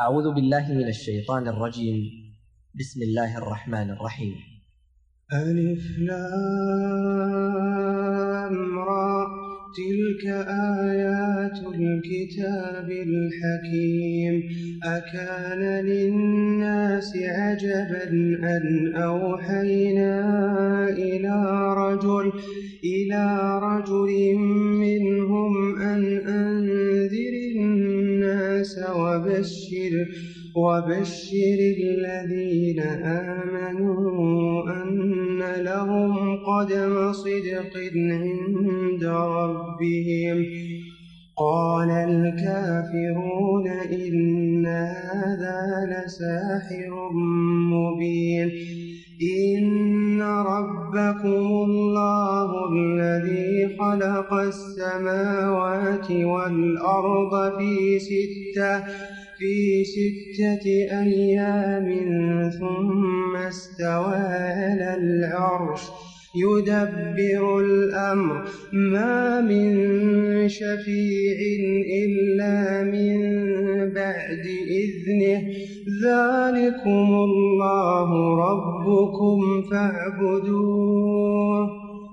أعوذ بالله من الشيطان الرجيم. بسم الله الرحمن الرحيم. ألف لامرى تلك آيات الكتاب الحكيم. أكان للناس عجبا أن أوحينا إلى رجل إلى رجل منهم أن الناس وبشر وبشر الذين آمنوا أن لهم قدم صدق عند ربهم. قال الكافرون إن هذا لساحر والأرض في ستة في ستة أيام ثم استوى على العرش. يدبر الأمر. ما من شفيع إلا من بعد إذنه. ذلكم الله ربكم فاعبدوه.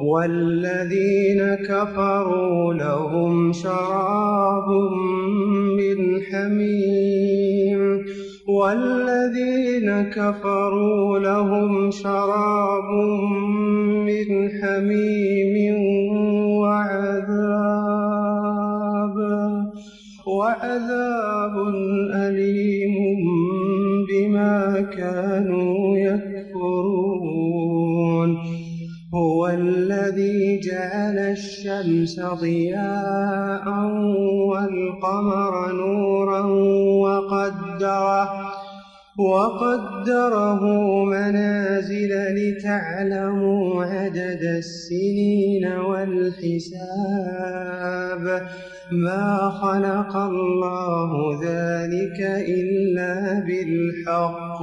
والذين كفروا لهم شراب من حميم والذين كفروا لهم شراب من حميم وعذاب وعذاب أليم بما كانوا يكفرون. الذي جعل الشمس ضياء والقمر نورا وقدره وقدره منازل لتعلموا عدد السنين والحساب ما خلق الله ذلك إلا بالحق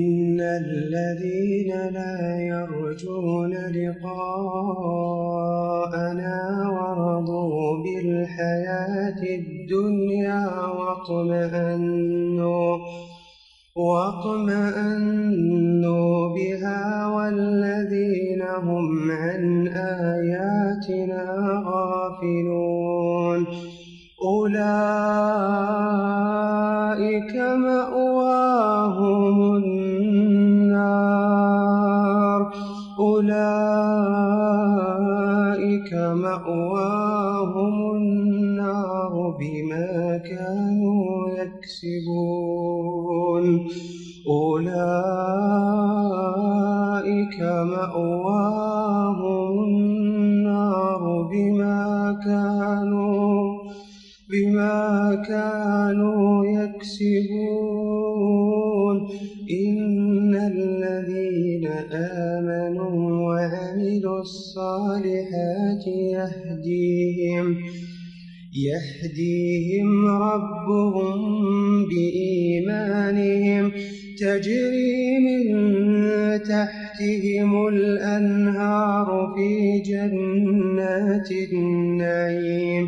الذين لا يرجون لقاءنا ورضوا بالحياة الدنيا واطمأنوا واطمأنوا يعلمون إن الذين آمنوا وعملوا الصالحات يهديهم يهديهم ربهم بإيمانهم تجري من تحتهم الأنهار في جنات النعيم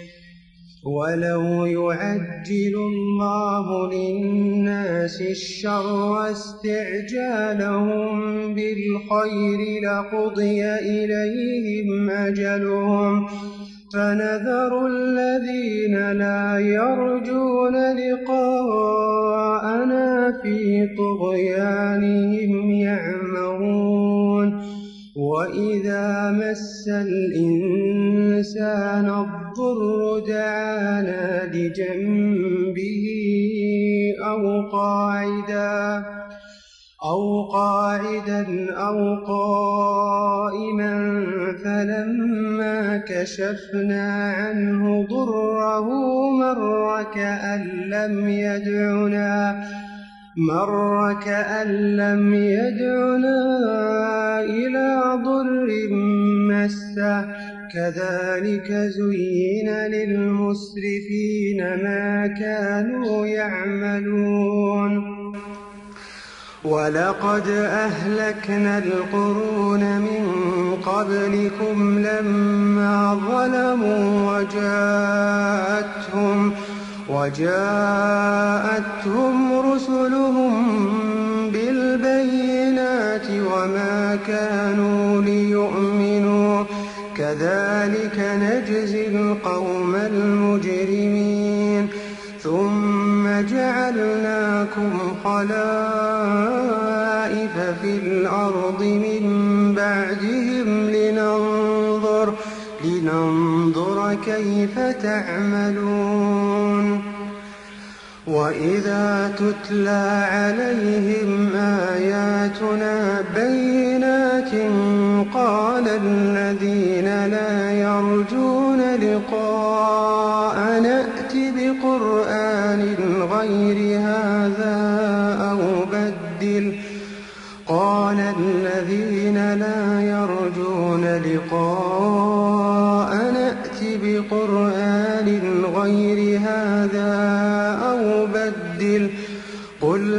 ولو يعجل الله للناس الشر واستعجالهم بالخير لقضي إليهم أجلهم. فنذر الذين لا يرجون لقاءنا في طغيانهم يعمرون وإذا مس الإنسان الضر دعانا لجنبه أو قاعدا أو قاعدا أو قائما فلما كشفنا عنه ضره مر كأن لم يدعنا مر كأن لم يدعنا مَسًّا كَذَلِكَ زُيِّنَ لِلْمُسْرِفِينَ مَا كَانُوا يَعْمَلُونَ. ولقد أهلكنا القرون من قبلكم لما ظلموا وجاءتهم وجاءتهم رسلهم بالبينات وما كانوا ليؤمنوا. كذلك نجزي القوم المجرمين. ثم جعلناكم خلائف في الأرض من بعدهم لننظر لننظر كيف تعملون. وإذا تتلى عليهم آياتنا بينات قال الذين لا يرجون لقاء نأت بقرآن غير هذا أو بدل قال الذين لا يرجون لقاء نأت بقرآن غير هذا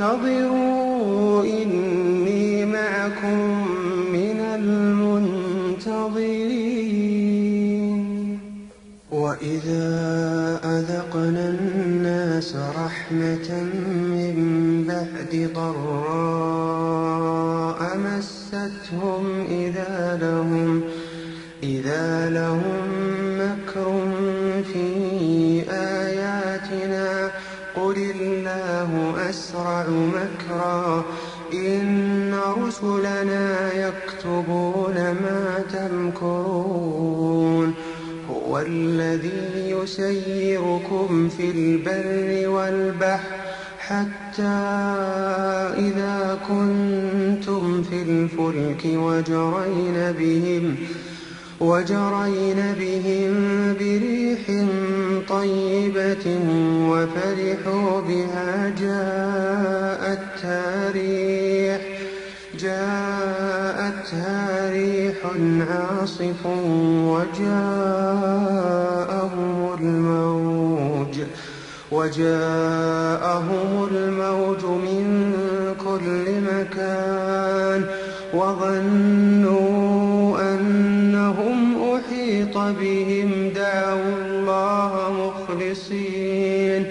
انتظروا إني معكم من المنتظرين وإذا أذقنا الناس رحمة من بعد ضراء مستهم إذا لهم إذا لهم نشرع مكرا. إن رسلنا يكتبون ما تمكرون. هو الذي يسيركم في البر والبحر حتى إذا كنتم في الفلك وجرين بهم ۖ وجرين بهم بريح طيبة وفرحوا بها جاءتها ريح جاءتها ريح عاصف وجاءهم الموج وجاءهم الموج من كل مكان وظنوا بهم دعوا الله مخلصين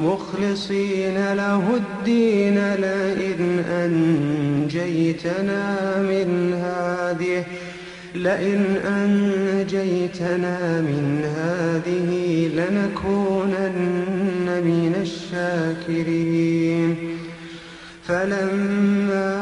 مخلصين له الدين لئن أنجيتنا من هذه لئن أنجيتنا من هذه لنكونن من الشاكرين. فلما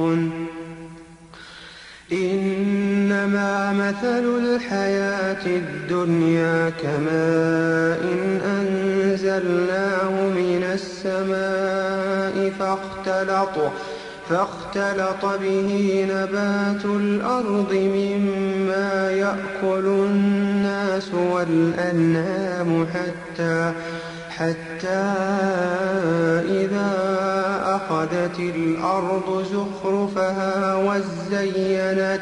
مثل الحياة الدنيا كماء أنزلناه من السماء فاختلط فاختلط به نبات الأرض مما يأكل الناس والأنعام حتى حتى إذا أخذت الأرض زخرفها وزينت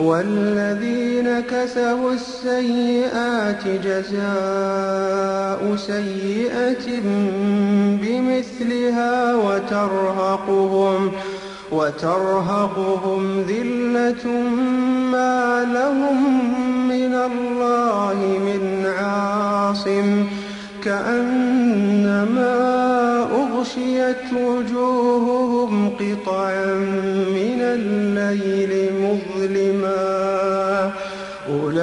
والذين كسبوا السيئات جزاء سيئة بمثلها وترهقهم وترهقهم ذلة ما لهم من الله من عاصم كأنما أغشيت وجوههم الليل مظلما. أولئك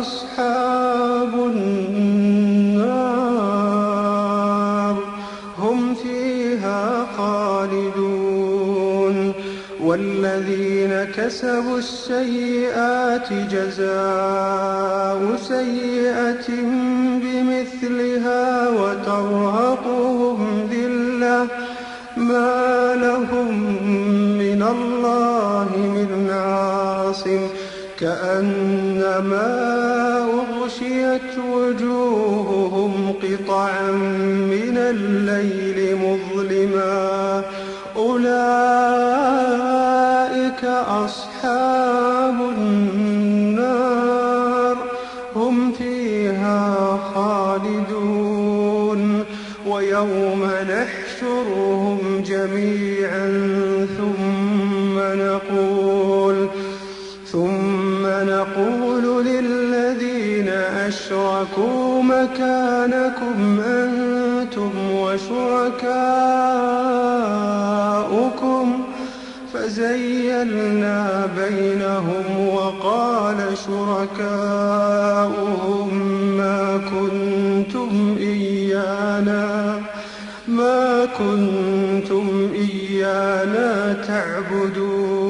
أصحاب النار. هم فيها خالدون. والذين كسبوا السيئات جزاء سيئة بمثلها وترهب كأنما أغشيت وجوههم قطعا من الليل. اتركوا مكانكم أنتم وشركاؤكم فزيلنا بينهم وقال شركاؤهم ما كنتم إيانا ما كنتم إيانا تعبدون.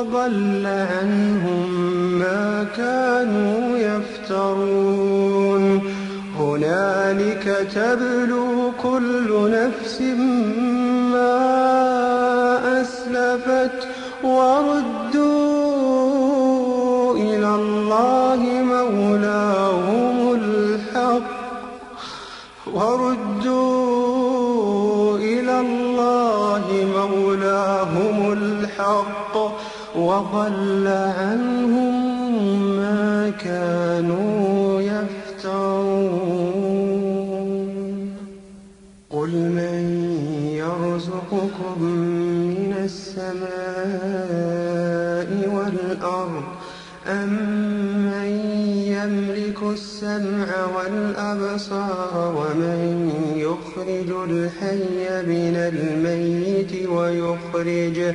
وضل عنهم ما كانوا يفترون. هنالك تبلو كل نفس ما أسلفت وردوا إلى الله مولاهم الحق وردوا إلى الله مولاهم الحق. وضل عنهم ما كانوا يفترون. قل من يرزقكم من السماء والأرض أمن يملك السمع والأبصار ومن يخرج الحي من الميت ويخرجه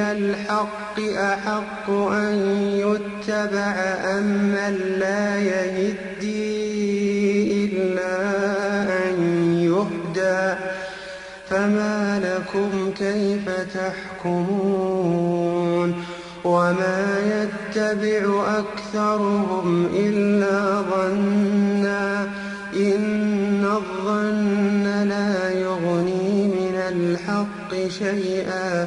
الحق أحق أن يتبع أمن لا يهدي إلا أن يهدى فما لكم كيف تحكمون وما يتبع أكثرهم إلا ظنا إن الظن لا يغني من الحق شيئا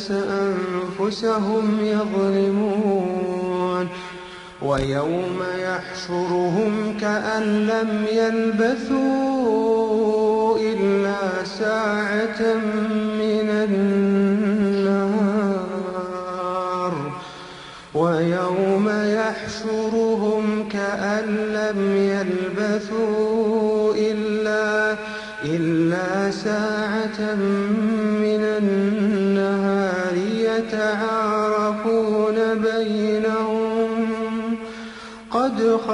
الناس أنفسهم يظلمون ويوم يحشرهم كأن لم يلبثوا إلا ساعة من النار ويوم يحشرهم كأن لم يلبثوا إلا إلا ساعة من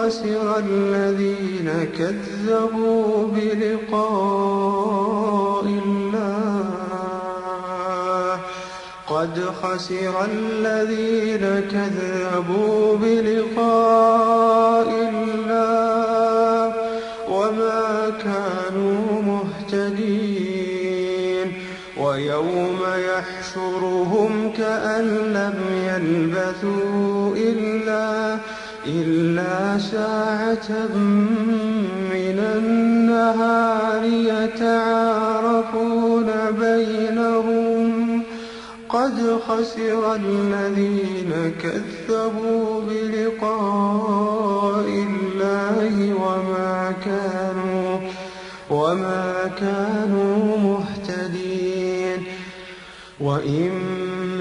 خسر الذين كذبوا بلقاء الله. قد خسر الذين كذبوا بلقاء الله وما كانوا مهتدين. ويوم يحشرهم كأن لم يلبثوا إلا إلا ساعة من النهار يتعارفون بينهم. قد خسر الذين كذبوا بلقاء الله وما كانوا وما كانوا مهتدين. وإما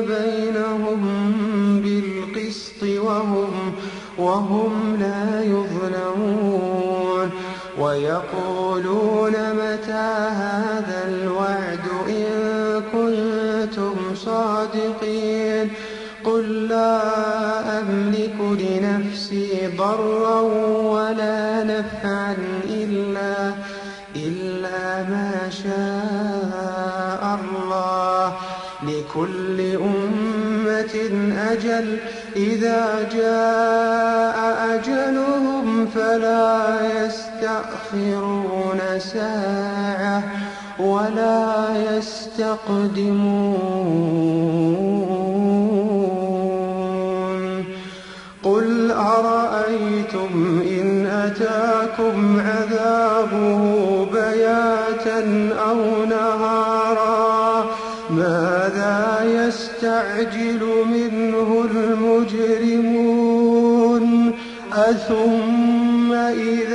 بينهم بالقسط وهم وهم لا يظلمون ويقولون متى هذا الوعد إن كنتم صادقين قل لا أملك لنفسي ضرا ولا نفعا أجل إذا جاء أجلهم فلا يستأخرون ساعة ولا يستقدمون. قل أرأيتم إن أتاكم عذابه بياتا أو يستعجل منه المجرمون أثم إلى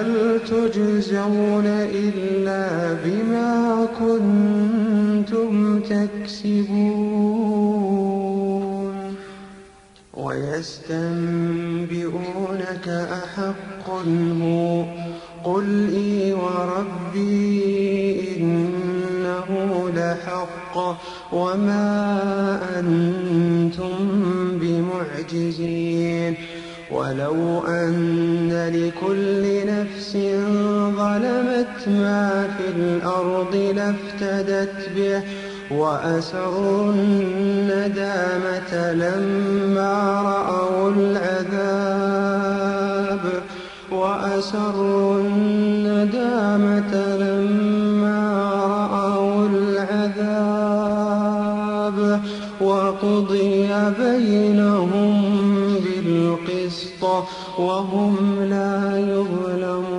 هل تجزون إلا بما كنتم تكسبون ويستنبئونك أحق هو قل إي وربي إنه لحق وما أنتم بمعجزين ولو أن لكل نفس ظلمت ما في الأرض لافتدت به وأسروا الندامة لما رأوا العذاب وأسروا الندامة لما رأوا العذاب وقضي بينهم وهم لا يظلمون.